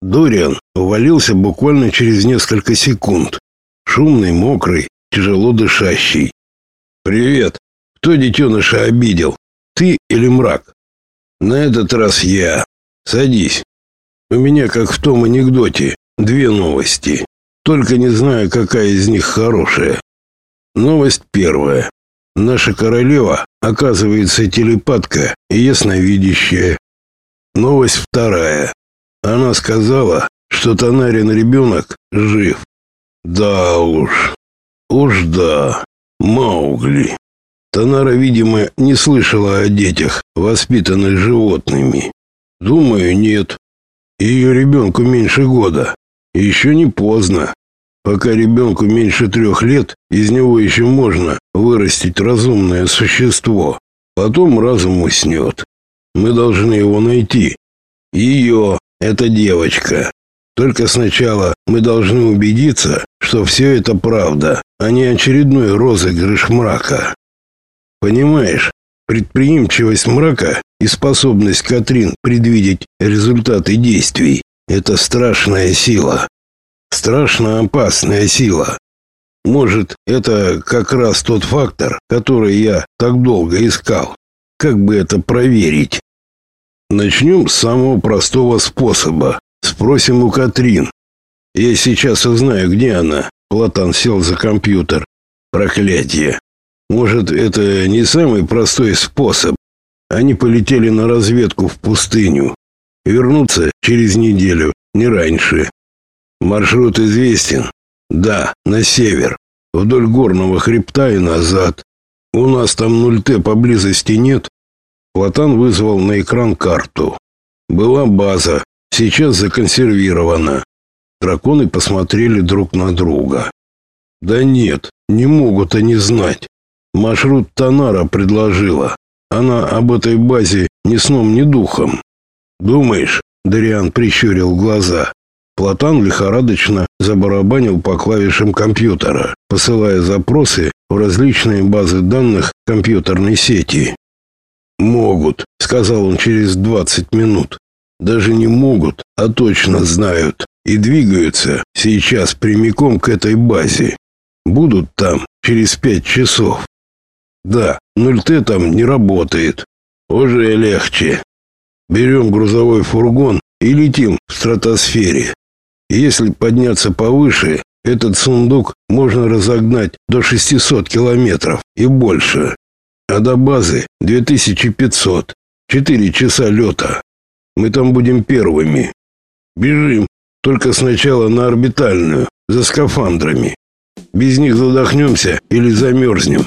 Дориан увалился буквально через несколько секунд. Шумный, мокрый, тяжело дышащий. «Привет. Кто детеныша обидел? Ты или мрак?» «На этот раз я. Садись. У меня, как в том анекдоте, две новости. Только не знаю, какая из них хорошая. Новость первая. Наша королева, оказывается, телепатка и ясновидящая. Новость вторая. Она сказала, что Танарин ребенок жив. Да уж. Уж да. Маугли. Танара, видимо, не слышала о детях, воспитанных животными. Думаю, нет. Ее ребенку меньше года. Еще не поздно. Пока ребенку меньше трех лет, из него еще можно вырастить разумное существо. Потом разум уснет. Мы должны его найти. Ее, эта девочка. Только сначала мы должны убедиться, что все это правда, а не очередной розыгрыш мрака. Понимаешь, предприимчивость мрака и способность Катрин предвидеть результаты действий – это страшная сила. Страшно опасная сила. Может, это как раз тот фактор, который я так долго искал. Как бы это проверить? Начнем с самого простого способа. Спросим у Катрин. Я сейчас узнаю, где она. Платан сел за компьютер. Проклятие. Может, это не самый простой способ. Они полетели на разведку в пустыню. Вернуться через неделю, не раньше. Маршрут известен? Да, на север, вдоль горного хребта и назад. У нас там 0Т поблизости нет. Платан вызвал на экран карту. Была база, сейчас законсервирована. Драконы посмотрели друг на друга. Да нет, не могут они знать. Маршрут Танара предложила. Она об этой базе ни сном, ни духом. Думаешь? Дариан прищурил глаза. Платан лихорадочно забарабанил по клавишам компьютера, посылая запросы в различные базы данных компьютерной сети. «Могут», — сказал он через 20 минут. «Даже не могут, а точно знают и двигаются сейчас прямиком к этой базе. Будут там через пять часов. Да, 0Т там не работает. Уже легче. Берем грузовой фургон и летим в стратосфере. Если подняться повыше, этот сундук можно разогнать до 600 километров и больше. А до базы 2500. Четыре часа лета. Мы там будем первыми. Бежим, только сначала на орбитальную, за скафандрами. Без них задохнемся или замерзнем.